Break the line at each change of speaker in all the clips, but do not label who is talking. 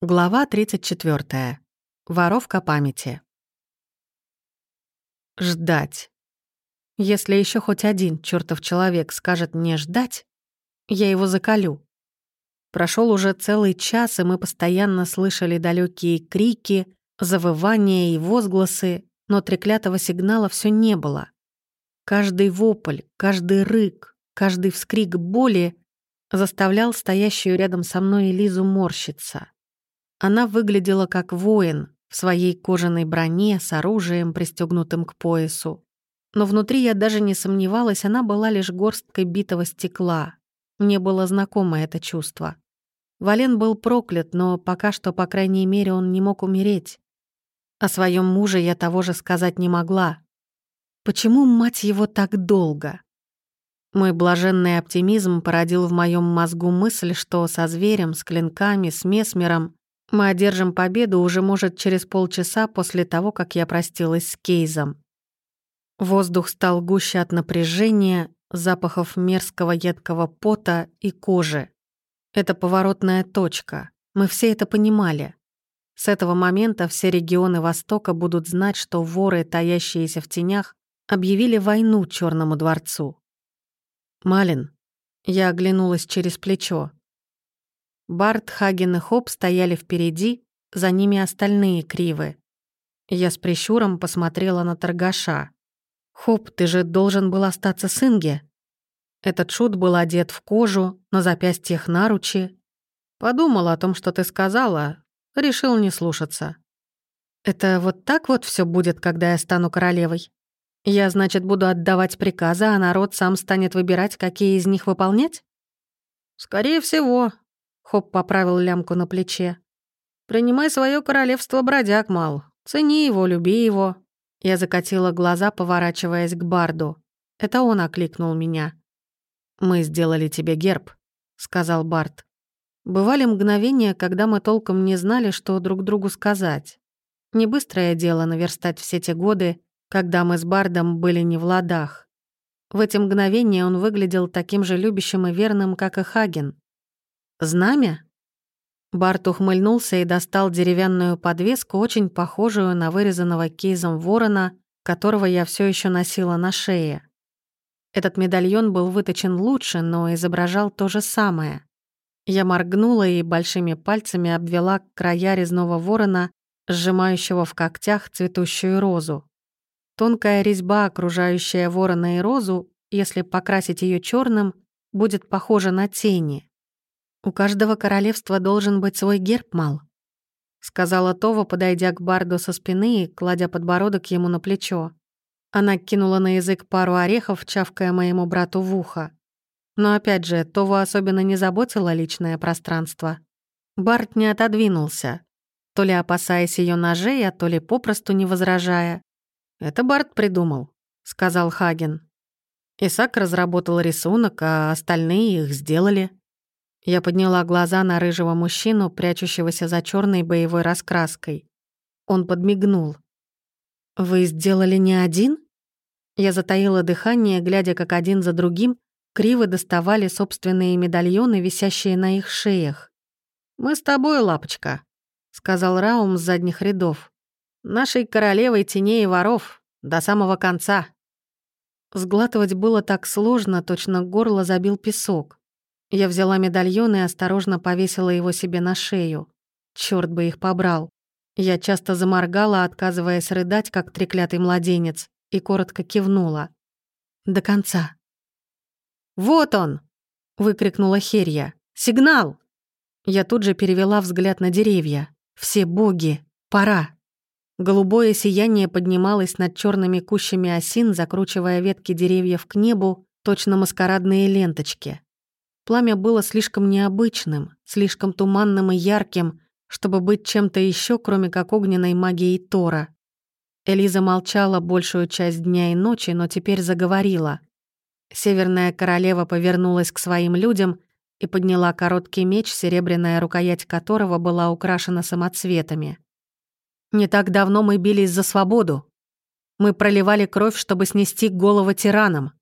Глава 34. Воровка памяти. Ждать. Если еще хоть один чертов человек скажет мне ждать, я его заколю. Прошел уже целый час, и мы постоянно слышали далекие крики, завывания и возгласы, но треклятого сигнала все не было. Каждый вопль, каждый рык, каждый вскрик боли заставлял стоящую рядом со мной Элизу морщиться. Она выглядела как воин в своей кожаной броне с оружием, пристегнутым к поясу. Но внутри я даже не сомневалась, она была лишь горсткой битого стекла. Мне было знакомо это чувство. Вален был проклят, но пока что, по крайней мере, он не мог умереть. О своем муже я того же сказать не могла. Почему, мать его, так долго? Мой блаженный оптимизм породил в моем мозгу мысль, что со зверем, с клинками, с месмером мы одержим победу уже, может, через полчаса после того, как я простилась с Кейзом. Воздух стал гуще от напряжения, запахов мерзкого едкого пота и кожи. Это поворотная точка. Мы все это понимали. С этого момента все регионы Востока будут знать, что воры, таящиеся в тенях, объявили войну Черному дворцу. «Малин». Я оглянулась через плечо. Барт, Хаген и Хоп стояли впереди, за ними остальные кривы. Я с прищуром посмотрела на торгаша. «Хоп, ты же должен был остаться с Инге». Этот шут был одет в кожу, на запястьях наручи. Подумал о том, что ты сказала, решил не слушаться. «Это вот так вот все будет, когда я стану королевой? Я, значит, буду отдавать приказы, а народ сам станет выбирать, какие из них выполнять?» «Скорее всего», Хоп поправил лямку на плече. «Принимай свое королевство, бродяг, Мал. Цени его, люби его». Я закатила глаза, поворачиваясь к Барду. Это он окликнул меня. «Мы сделали тебе герб», — сказал Бард. Бывали мгновения, когда мы толком не знали, что друг другу сказать. Не быстрое дело наверстать все те годы, когда мы с Бардом были не в ладах. В эти мгновения он выглядел таким же любящим и верным, как и Хаген. Знамя? Барт ухмыльнулся и достал деревянную подвеску, очень похожую на вырезанного кейзом ворона, которого я все еще носила на шее. Этот медальон был выточен лучше, но изображал то же самое. Я моргнула и большими пальцами обвела края резного ворона, сжимающего в когтях цветущую розу. Тонкая резьба, окружающая ворона и розу, если покрасить ее черным, будет похожа на тени. «У каждого королевства должен быть свой герб, Мал», — сказала Това, подойдя к Барду со спины и кладя подбородок ему на плечо. Она кинула на язык пару орехов, чавкая моему брату в ухо. Но опять же, Това особенно не заботила личное пространство. Барт не отодвинулся, то ли опасаясь ее ножей, а то ли попросту не возражая. «Это Барт придумал», — сказал Хаген. Исаак разработал рисунок, а остальные их сделали. Я подняла глаза на рыжего мужчину, прячущегося за черной боевой раскраской. Он подмигнул. «Вы сделали не один?» Я затаила дыхание, глядя, как один за другим криво доставали собственные медальоны, висящие на их шеях. «Мы с тобой, лапочка», — сказал Раум с задних рядов. «Нашей королевой теней и воров, до самого конца». Сглатывать было так сложно, точно горло забил песок. Я взяла медальон и осторожно повесила его себе на шею. Черт бы их побрал. Я часто заморгала, отказываясь рыдать, как треклятый младенец, и коротко кивнула. До конца. «Вот он!» — выкрикнула Херья. «Сигнал!» Я тут же перевела взгляд на деревья. «Все боги! Пора!» Голубое сияние поднималось над черными кущами осин, закручивая ветки деревьев к небу, точно маскарадные ленточки. Пламя было слишком необычным, слишком туманным и ярким, чтобы быть чем-то еще, кроме как огненной магией Тора. Элиза молчала большую часть дня и ночи, но теперь заговорила. Северная королева повернулась к своим людям и подняла короткий меч, серебряная рукоять которого была украшена самоцветами. «Не так давно мы бились за свободу. Мы проливали кровь, чтобы снести голову тиранам.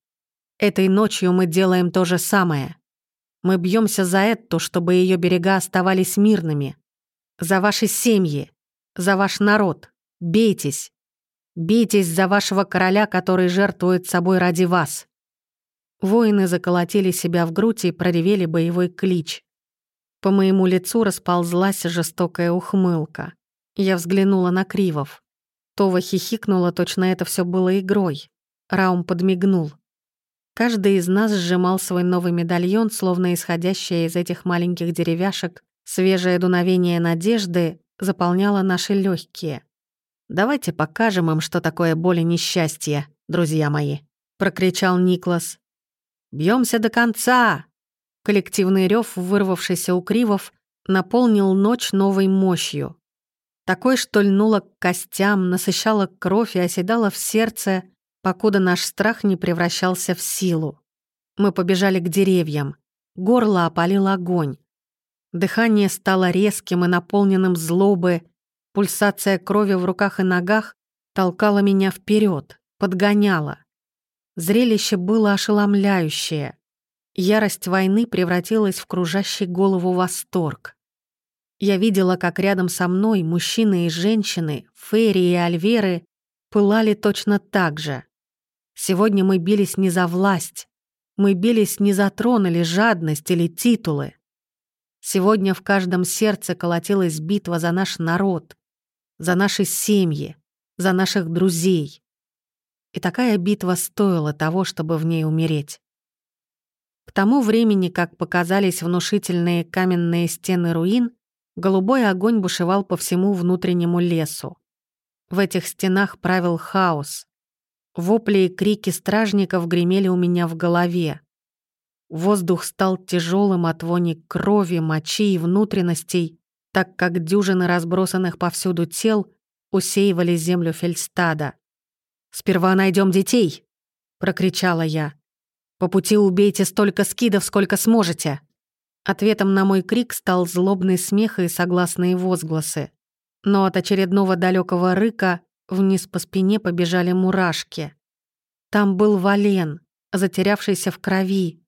Этой ночью мы делаем то же самое. Мы бьемся за это, чтобы ее берега оставались мирными. За ваши семьи! За ваш народ! Бейтесь! Бейтесь за вашего короля, который жертвует собой ради вас!» Воины заколотили себя в грудь и проревели боевой клич. По моему лицу расползлась жестокая ухмылка. Я взглянула на Кривов. Това хихикнула, точно это все было игрой. Раум подмигнул. Каждый из нас сжимал свой новый медальон, словно исходящее из этих маленьких деревяшек свежее дуновение надежды заполняло наши легкие. «Давайте покажем им, что такое боль и несчастье, друзья мои», — прокричал Никлас. Бьемся до конца!» Коллективный рев, вырвавшийся у Кривов, наполнил ночь новой мощью. Такой, что льнуло к костям, насыщало кровь и оседало в сердце, покуда наш страх не превращался в силу. Мы побежали к деревьям. Горло опалил огонь. Дыхание стало резким и наполненным злобы. Пульсация крови в руках и ногах толкала меня вперед, подгоняла. Зрелище было ошеломляющее. Ярость войны превратилась в кружащий голову восторг. Я видела, как рядом со мной мужчины и женщины, Ферри и Альверы, пылали точно так же. Сегодня мы бились не за власть, мы бились не за трон или жадность или титулы. Сегодня в каждом сердце колотилась битва за наш народ, за наши семьи, за наших друзей. И такая битва стоила того, чтобы в ней умереть. К тому времени, как показались внушительные каменные стены руин, голубой огонь бушевал по всему внутреннему лесу. В этих стенах правил хаос. Вопли и крики стражников гремели у меня в голове. Воздух стал тяжелым от вони крови, мочи и внутренностей, так как дюжины разбросанных повсюду тел усеивали землю Фельстада. «Сперва найдем детей!» — прокричала я. «По пути убейте столько скидов, сколько сможете!» Ответом на мой крик стал злобный смех и согласные возгласы. Но от очередного далекого рыка Вниз по спине побежали мурашки. Там был Вален, затерявшийся в крови.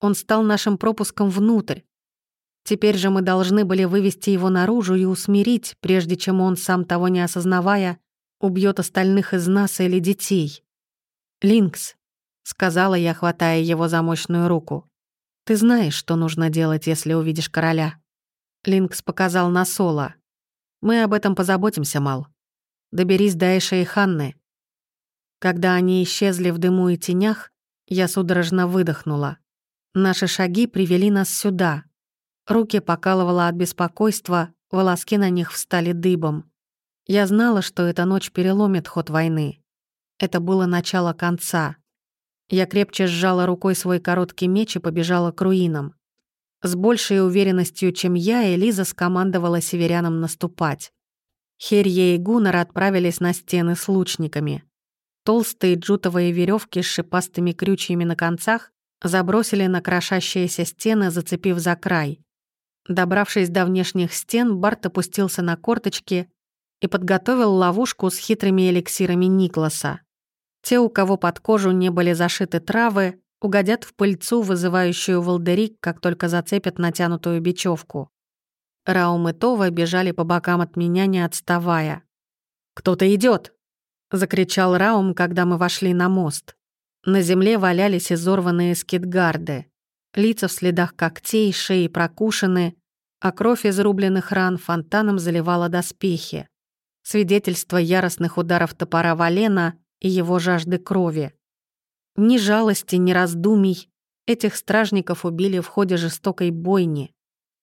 Он стал нашим пропуском внутрь. Теперь же мы должны были вывести его наружу и усмирить, прежде чем он, сам того не осознавая, убьет остальных из нас или детей. «Линкс», — сказала я, хватая его за мощную руку, — «ты знаешь, что нужно делать, если увидишь короля». Линкс показал на Соло. «Мы об этом позаботимся, Мал». Доберись до Эша и Ханны». Когда они исчезли в дыму и тенях, я судорожно выдохнула. Наши шаги привели нас сюда. Руки покалывало от беспокойства, волоски на них встали дыбом. Я знала, что эта ночь переломит ход войны. Это было начало конца. Я крепче сжала рукой свой короткий меч и побежала к руинам. С большей уверенностью, чем я, Элиза скомандовала северянам наступать. Херье и Гуннер отправились на стены с лучниками. Толстые джутовые веревки с шипастыми крючьями на концах забросили на крошащиеся стены, зацепив за край. Добравшись до внешних стен, Барт опустился на корточки и подготовил ловушку с хитрыми эликсирами Никласа. Те, у кого под кожу не были зашиты травы, угодят в пыльцу, вызывающую волдерик, как только зацепят натянутую бечевку. Раум и Това бежали по бокам от меня, не отставая. «Кто-то идет! закричал Раум, когда мы вошли на мост. На земле валялись изорванные скитгарды. Лица в следах когтей, шеи прокушены, а кровь из рубленных ран фонтаном заливала доспехи. Свидетельство яростных ударов топора Валена и его жажды крови. Ни жалости, ни раздумий. Этих стражников убили в ходе жестокой бойни.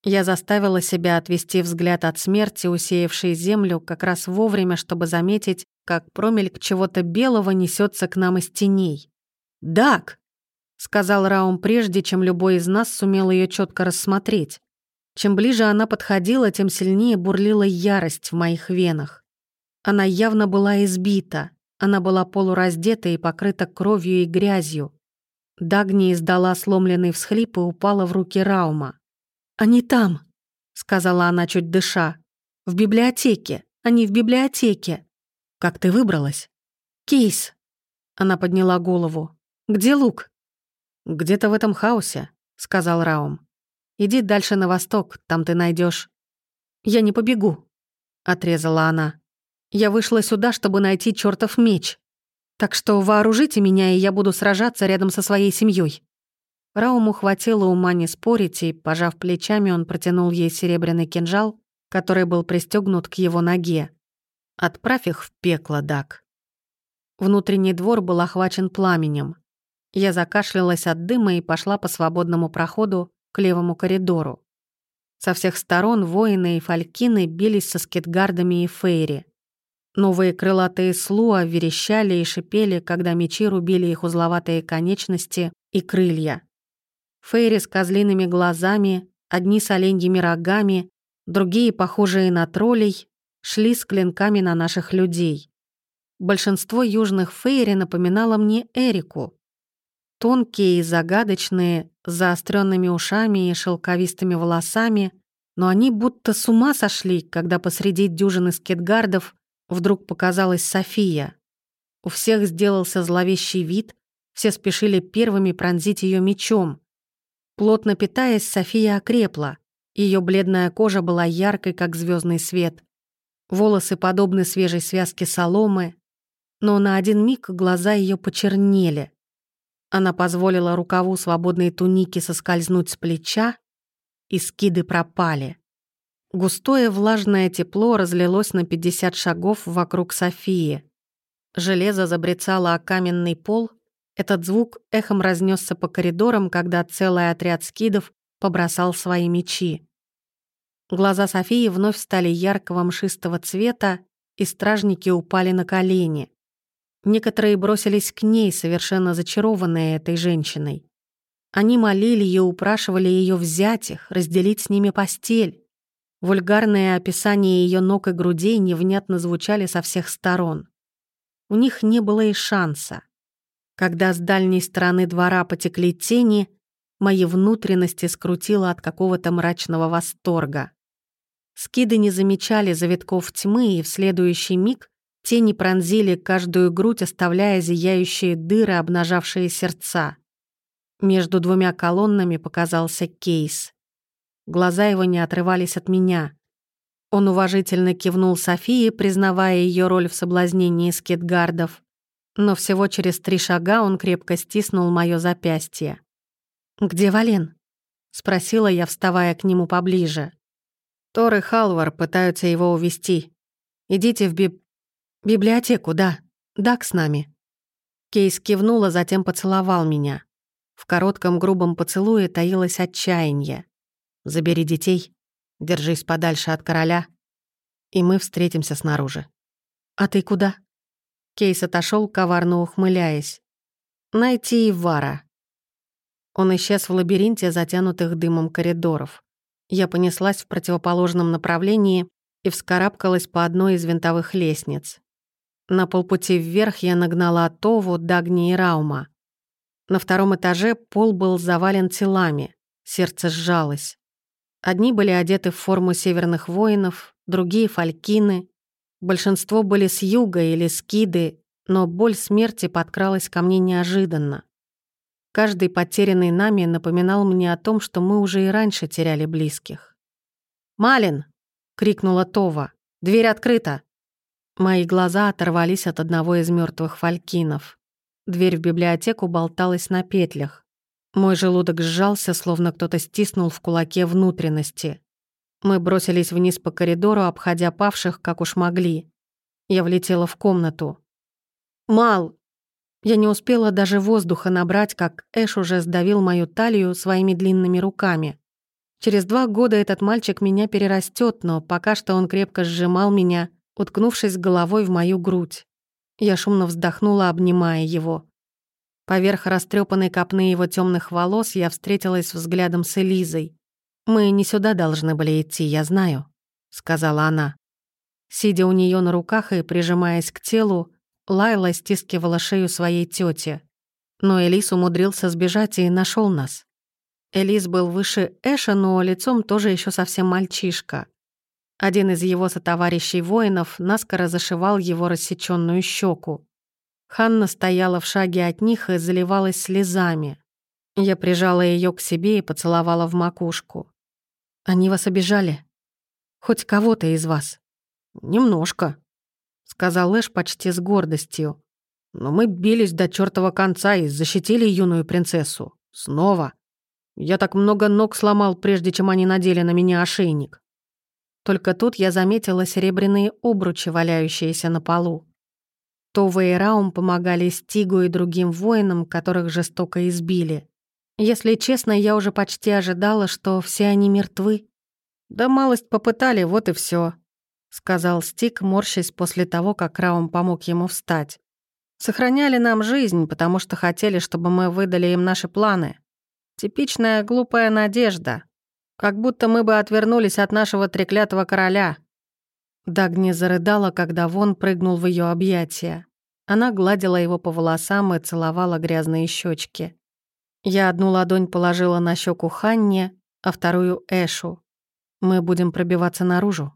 Я заставила себя отвести взгляд от смерти, усеявшей землю, как раз вовремя, чтобы заметить, как промельк чего-то белого несется к нам из теней. «Дак!» — сказал Раум прежде, чем любой из нас сумел ее четко рассмотреть. Чем ближе она подходила, тем сильнее бурлила ярость в моих венах. Она явно была избита, она была полураздета и покрыта кровью и грязью. Дагни издала сломленный всхлип и упала в руки Раума. «Они там», — сказала она, чуть дыша. «В библиотеке. Они в библиотеке». «Как ты выбралась?» «Кейс». Она подняла голову. «Где Лук?» «Где-то в этом хаосе», — сказал Раум. «Иди дальше на восток, там ты найдешь. «Я не побегу», — отрезала она. «Я вышла сюда, чтобы найти чертов меч. Так что вооружите меня, и я буду сражаться рядом со своей семьей. Рауму хватило ума не спорить, и, пожав плечами, он протянул ей серебряный кинжал, который был пристегнут к его ноге. «Отправь их в пекло, Дак». Внутренний двор был охвачен пламенем. Я закашлялась от дыма и пошла по свободному проходу к левому коридору. Со всех сторон воины и фалькины бились со скетгардами и фейри. Новые крылатые слуа верещали и шипели, когда мечи рубили их узловатые конечности и крылья. Фейри с козлиными глазами, одни с оленьими рогами, другие, похожие на троллей, шли с клинками на наших людей. Большинство южных фейри напоминало мне Эрику. Тонкие и загадочные, с заостренными ушами и шелковистыми волосами, но они будто с ума сошли, когда посреди дюжины скетгардов Вдруг показалась София. У всех сделался зловещий вид, все спешили первыми пронзить ее мечом. Плотно питаясь, София окрепла. Ее бледная кожа была яркой, как звездный свет. Волосы подобны свежей связке соломы, но на один миг глаза ее почернели. Она позволила рукаву свободной туники соскользнуть с плеча, и скиды пропали. Густое влажное тепло разлилось на 50 шагов вокруг Софии. Железо забрецало о каменный пол. Этот звук эхом разнесся по коридорам, когда целый отряд скидов побросал свои мечи. Глаза Софии вновь стали яркого мшистого цвета, и стражники упали на колени. Некоторые бросились к ней, совершенно зачарованные этой женщиной. Они молили и упрашивали ее взять их, разделить с ними постель. Вульгарные описания ее ног и грудей невнятно звучали со всех сторон. У них не было и шанса. Когда с дальней стороны двора потекли тени, мои внутренности скрутило от какого-то мрачного восторга. Скиды не замечали завитков тьмы, и в следующий миг тени пронзили каждую грудь, оставляя зияющие дыры, обнажавшие сердца. Между двумя колоннами показался кейс. Глаза его не отрывались от меня. Он уважительно кивнул Софии, признавая ее роль в соблазнении скетгардов. Но всего через три шага он крепко стиснул мое запястье. «Где Вален?» — спросила я, вставая к нему поближе. «Тор и Халвар пытаются его увести. Идите в биб... библиотеку, да. Дак с нами». Кейс кивнула, затем поцеловал меня. В коротком грубом поцелуе таилось отчаяние. Забери детей, держись подальше от короля, и мы встретимся снаружи. А ты куда? Кейс отошел, коварно ухмыляясь. Найти Ивара. Он исчез в лабиринте затянутых дымом коридоров. Я понеслась в противоположном направлении и вскарабкалась по одной из винтовых лестниц. На полпути вверх я нагнала Тову, Дагни и Раума. На втором этаже пол был завален телами. Сердце сжалось. Одни были одеты в форму северных воинов, другие — фалькины. Большинство были с юга или скиды, но боль смерти подкралась ко мне неожиданно. Каждый потерянный нами напоминал мне о том, что мы уже и раньше теряли близких. «Малин!» — крикнула Това. «Дверь открыта!» Мои глаза оторвались от одного из мертвых фалькинов. Дверь в библиотеку болталась на петлях. Мой желудок сжался, словно кто-то стиснул в кулаке внутренности. Мы бросились вниз по коридору, обходя павших, как уж могли. Я влетела в комнату. «Мал!» Я не успела даже воздуха набрать, как Эш уже сдавил мою талию своими длинными руками. Через два года этот мальчик меня перерастет, но пока что он крепко сжимал меня, уткнувшись головой в мою грудь. Я шумно вздохнула, обнимая его. Поверх растрепанной копны его темных волос я встретилась взглядом с Элизой. «Мы не сюда должны были идти, я знаю», — сказала она. Сидя у нее на руках и прижимаясь к телу, Лайла стискивала шею своей тети. Но Элис умудрился сбежать и нашел нас. Элис был выше Эша, но лицом тоже еще совсем мальчишка. Один из его сотоварищей воинов наскоро зашивал его рассеченную щеку. Ханна стояла в шаге от них и заливалась слезами. Я прижала ее к себе и поцеловала в макушку. «Они вас обижали?» Хоть кого-то из вас?»
«Немножко», — сказал Эш почти с гордостью. «Но мы бились до чертова конца и защитили юную принцессу. Снова. Я так много ног сломал, прежде чем они надели на меня ошейник».
Только тут я заметила серебряные обручи, валяющиеся на полу. Това и Раум помогали Стигу и другим воинам, которых жестоко избили. Если честно, я уже почти ожидала, что все они мертвы.
«Да малость попытали, вот и все, сказал Стик, морщась после того, как Раум помог ему встать. «Сохраняли нам жизнь, потому что хотели, чтобы мы выдали им наши планы. Типичная глупая надежда. Как будто мы бы отвернулись от нашего треклятого короля».
Дагни зарыдала, когда Вон прыгнул в ее объятия. Она гладила его по волосам и целовала грязные щечки. Я одну ладонь положила на щеку Ханне, а вторую — Эшу. Мы будем пробиваться наружу.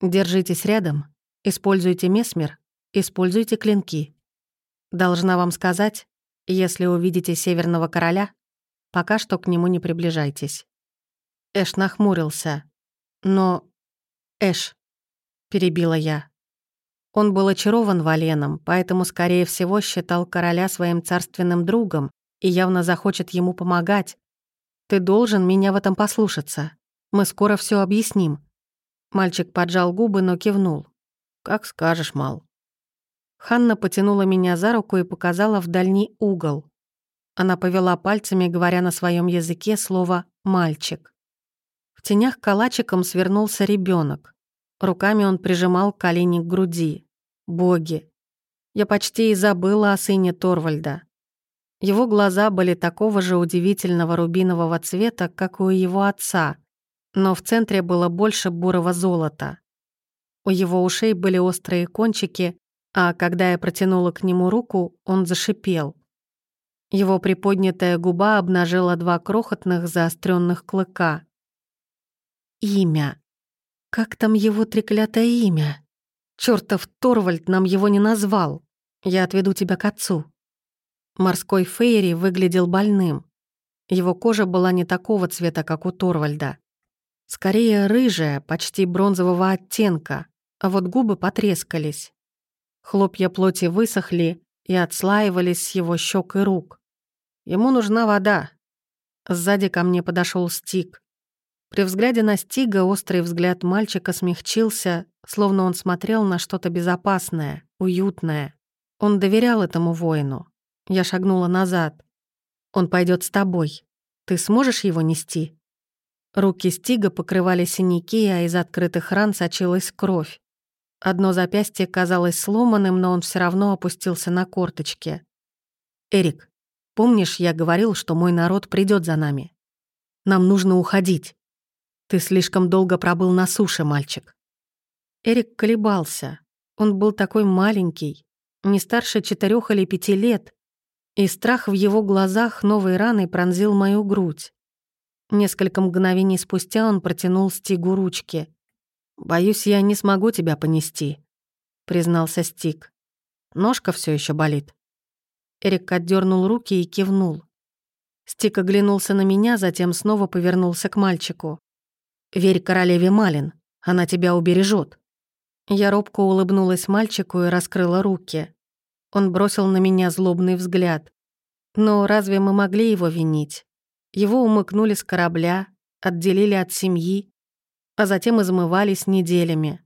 Держитесь рядом, используйте месмер, используйте клинки. Должна вам сказать, если увидите Северного Короля, пока что к нему не приближайтесь. Эш нахмурился. Но... Эш, перебила я. Он был очарован Валеном, поэтому, скорее всего, считал короля своим царственным другом и явно захочет ему помогать. Ты должен меня в этом послушаться. Мы скоро все объясним». Мальчик поджал губы, но кивнул.
«Как скажешь, Мал».
Ханна потянула меня за руку и показала в дальний угол. Она повела пальцами, говоря на своем языке слово «мальчик». В тенях калачиком свернулся ребенок. Руками он прижимал колени к груди. Боги. Я почти и забыла о сыне Торвальда. Его глаза были такого же удивительного рубинового цвета, как у его отца, но в центре было больше бурого золота. У его ушей были острые кончики, а когда я протянула к нему руку, он зашипел. Его приподнятая губа обнажила два крохотных заостренных клыка. Имя. Как там его треклятое имя? Чёртов Торвальд нам его не назвал. Я отведу тебя к отцу. Морской Фейри выглядел больным. Его кожа была не такого цвета, как у Торвальда. Скорее рыжая, почти бронзового оттенка, а вот губы потрескались. Хлопья плоти высохли и отслаивались с его щек и рук. Ему нужна вода. Сзади ко мне подошел Стик. При взгляде на Стига острый взгляд мальчика смягчился, словно он смотрел на что-то безопасное, уютное. Он доверял этому воину. Я шагнула назад. «Он пойдет с тобой. Ты сможешь его нести?» Руки Стига покрывали синяки, а из открытых ран сочилась кровь. Одно запястье казалось сломанным, но он все равно опустился на корточки. «Эрик, помнишь, я говорил, что мой народ придет за нами? Нам нужно уходить. Ты слишком долго пробыл на суше, мальчик». Эрик колебался. Он был такой маленький, не старше четырех или пяти лет, и страх в его глазах новой раной пронзил мою грудь. Несколько мгновений спустя он протянул Стигу ручки. «Боюсь, я не смогу тебя понести», — признался Стиг. «Ножка все еще болит». Эрик отдернул руки и кивнул. Стик оглянулся на меня, затем снова повернулся к мальчику. «Верь королеве Малин, она тебя убережет. Я робко улыбнулась мальчику и раскрыла руки. Он бросил на меня злобный взгляд. Но разве мы могли его винить? Его умыкнули с корабля, отделили от семьи, а затем измывались неделями.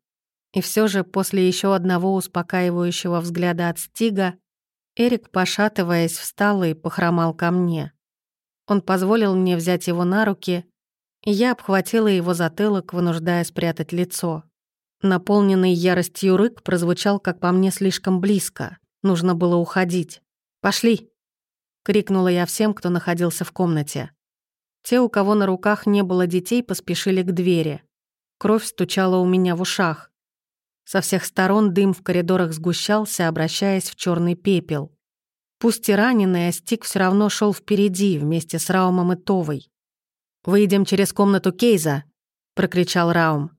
И все же после еще одного успокаивающего взгляда от Стига Эрик, пошатываясь, встал и похромал ко мне. Он позволил мне взять его на руки, и я обхватила его затылок, вынуждая спрятать лицо. Наполненный яростью рык прозвучал, как по мне, слишком близко. Нужно было уходить. «Пошли!» — крикнула я всем, кто находился в комнате. Те, у кого на руках не было детей, поспешили к двери. Кровь стучала у меня в ушах. Со всех сторон дым в коридорах сгущался, обращаясь в черный пепел. Пусть и раненый, Астик все равно шел впереди, вместе с Раумом и Товой. «Выйдем через комнату Кейза!» — прокричал Раум.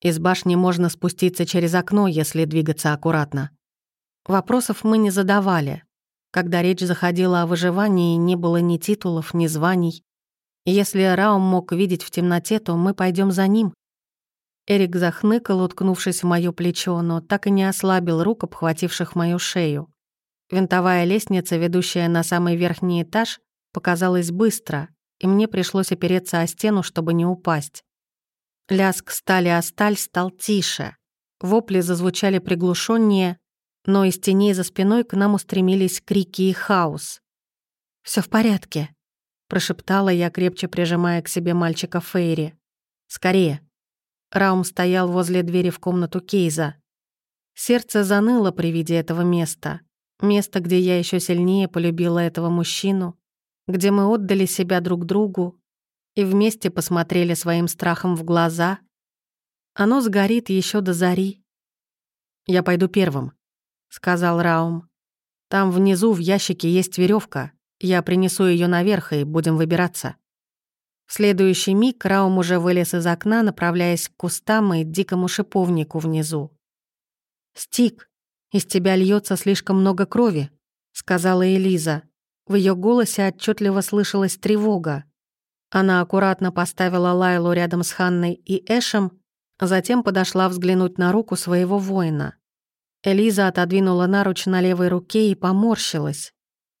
«Из башни можно спуститься через окно, если двигаться аккуратно». Вопросов мы не задавали. Когда речь заходила о выживании, не было ни титулов, ни званий. Если Раум мог видеть в темноте, то мы пойдем за ним. Эрик захныкал, уткнувшись в моё плечо, но так и не ослабил рук, обхвативших мою шею. Винтовая лестница, ведущая на самый верхний этаж, показалась быстро, и мне пришлось опереться о стену, чтобы не упасть. Лязг стали о сталь стал тише. Вопли зазвучали приглушеннее, но из теней за спиной к нам устремились крики и хаос. Все в порядке», — прошептала я, крепче прижимая к себе мальчика Фейри. «Скорее». Раум стоял возле двери в комнату Кейза. Сердце заныло при виде этого места. Место, где я еще сильнее полюбила этого мужчину, где мы отдали себя друг другу и вместе посмотрели своим страхом в глаза. Оно сгорит еще до зари. «Я пойду первым», — сказал Раум. «Там внизу в ящике есть веревка. Я принесу ее наверх и будем выбираться». В следующий миг Раум уже вылез из окна, направляясь к кустам и дикому шиповнику внизу. «Стик, из тебя льется слишком много крови», — сказала Элиза. В ее голосе отчетливо слышалась тревога. Она аккуратно поставила Лайлу рядом с Ханной и Эшем, затем подошла взглянуть на руку своего воина. Элиза отодвинула наруч на левой руке и поморщилась.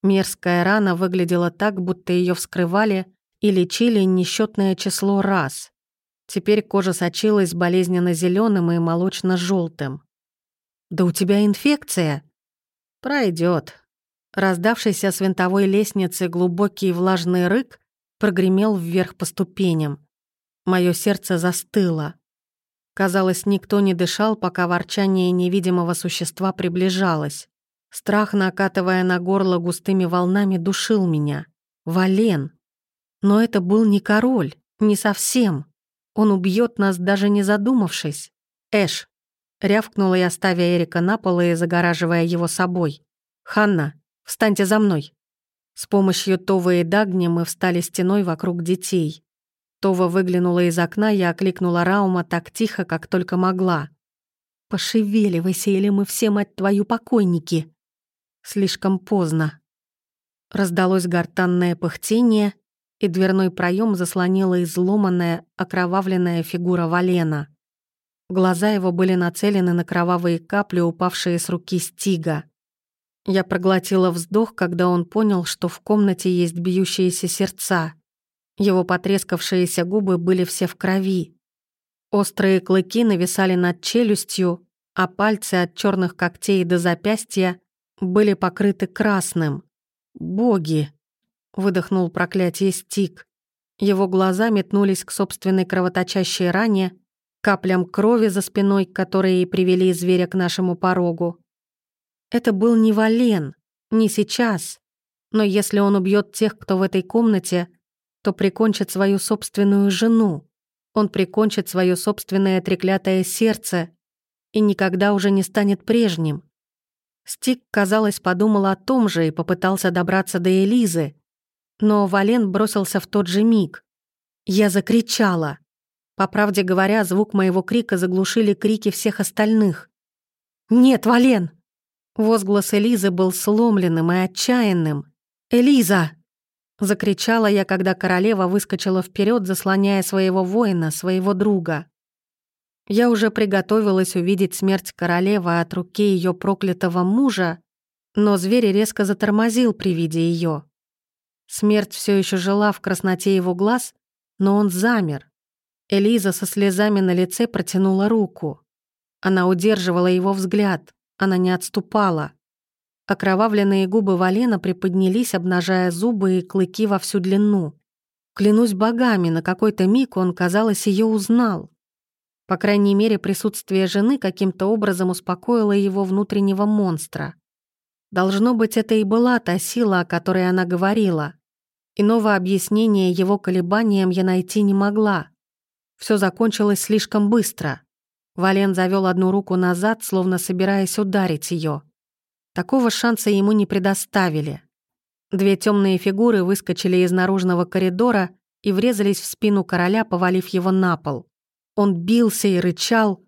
Мерзкая рана выглядела так, будто ее вскрывали и лечили несчетное число раз. Теперь кожа сочилась болезненно зеленым и молочно желтым «Да у тебя инфекция!» Пройдет. Раздавшийся с винтовой лестницы глубокий влажный рык прогремел вверх по ступеням. Мое сердце застыло. Казалось, никто не дышал, пока ворчание невидимого существа приближалось. Страх, накатывая на горло густыми волнами, душил меня. Вален. Но это был не король, не совсем. Он убьет нас, даже не задумавшись. Эш. Рявкнула я, ставя Эрика на пол и загораживая его собой. «Ханна, встаньте за мной». С помощью Това и Дагни мы встали стеной вокруг детей. Това выглянула из окна, я окликнула Раума так тихо, как только могла. «Пошевеливайся, или мы все, мать твою, покойники!» Слишком поздно. Раздалось гортанное пыхтение, и дверной проем заслонила изломанная, окровавленная фигура Валена. Глаза его были нацелены на кровавые капли, упавшие с руки Стига. Я проглотила вздох, когда он понял, что в комнате есть бьющиеся сердца. Его потрескавшиеся губы были все в крови. Острые клыки нависали над челюстью, а пальцы от черных когтей до запястья были покрыты красным. «Боги!» — выдохнул проклятие Стик. Его глаза метнулись к собственной кровоточащей ране, каплям крови за спиной, которые и привели зверя к нашему порогу. Это был не Вален, не сейчас. Но если он убьет тех, кто в этой комнате, то прикончит свою собственную жену. Он прикончит свое собственное треклятое сердце и никогда уже не станет прежним. Стик, казалось, подумал о том же и попытался добраться до Элизы. Но Вален бросился в тот же миг. Я закричала. По правде говоря, звук моего крика заглушили крики всех остальных. «Нет, Вален!» Возглас Элизы был сломленным и отчаянным. «Элиза!» Закричала я, когда королева выскочила вперед, заслоняя своего воина, своего друга. Я уже приготовилась увидеть смерть королевы от руки ее проклятого мужа, но зверь резко затормозил при виде ее. Смерть все еще жила в красноте его глаз, но он замер. Элиза со слезами на лице протянула руку. Она удерживала его взгляд, она не отступала. Окровавленные губы Валена приподнялись, обнажая зубы и клыки во всю длину. Клянусь богами, на какой-то миг он, казалось, ее узнал. По крайней мере, присутствие жены каким-то образом успокоило его внутреннего монстра. Должно быть, это и была та сила, о которой она говорила. Иного объяснения его колебаниям я найти не могла. Все закончилось слишком быстро. Вален завел одну руку назад, словно собираясь ударить ее. Такого шанса ему не предоставили. Две темные фигуры выскочили из наружного коридора и врезались в спину короля, повалив его на пол. Он бился и рычал.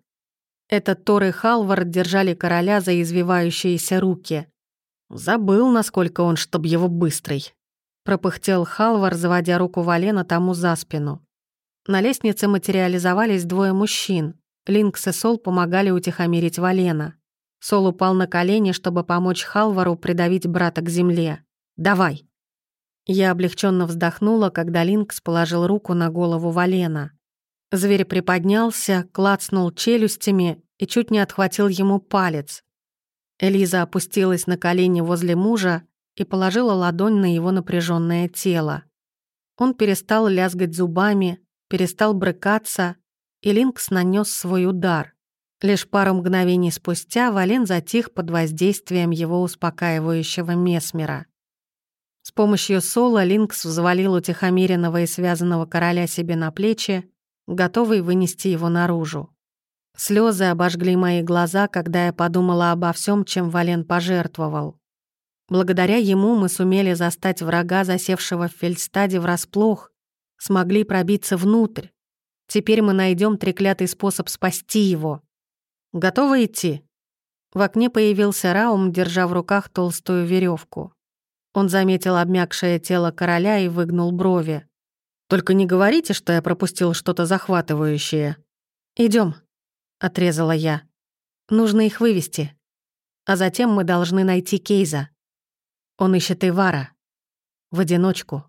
Это Тор и Халвард держали короля за извивающиеся руки. Забыл, насколько он, чтоб его быстрый. Пропыхтел Халвар, заводя руку Валена тому за спину. На лестнице материализовались двое мужчин. Линкс и Сол помогали утихомирить Валена. Сол упал на колени, чтобы помочь Халвару придавить брата к земле. «Давай!» Я облегченно вздохнула, когда Линкс положил руку на голову Валена. Зверь приподнялся, клацнул челюстями и чуть не отхватил ему палец. Элиза опустилась на колени возле мужа и положила ладонь на его напряженное тело. Он перестал лязгать зубами, перестал брыкаться, и Линкс нанес свой удар. Лишь пару мгновений спустя Вален затих под воздействием его успокаивающего месмера. С помощью Сола Линкс взвалил утихомиренного и связанного короля себе на плечи, готовый вынести его наружу. Слезы обожгли мои глаза, когда я подумала обо всем, чем Вален пожертвовал. Благодаря ему мы сумели застать врага, засевшего в Фельдстаде врасплох, смогли пробиться внутрь. Теперь мы найдем треклятый способ спасти его. Готовы идти?» В окне появился Раум, держа в руках толстую веревку. Он заметил обмякшее тело короля и выгнул брови. «Только не говорите, что я пропустил что-то захватывающее. Идем, отрезала я. «Нужно их вывести. А затем мы должны найти Кейза. Он ищет Ивара. В одиночку».